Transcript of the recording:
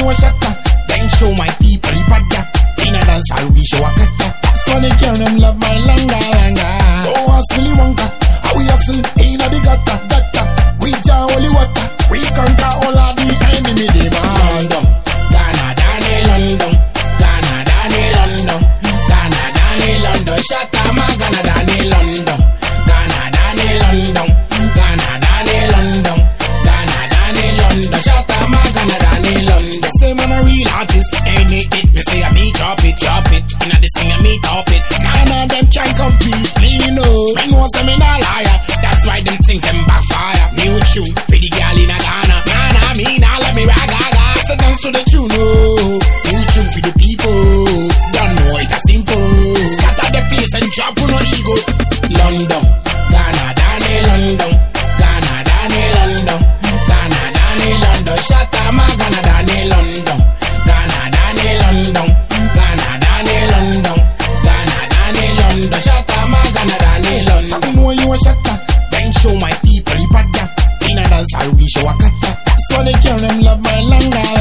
no shatter. Then show my people the bad gap. In a dance, I'll be show a cutter. Funny girl, them love my language. chop it, chop it. And this thing, I meet up. when you a shatter. Then show my people the patta. In a dance hall we show a cutter. So they can't love my langal.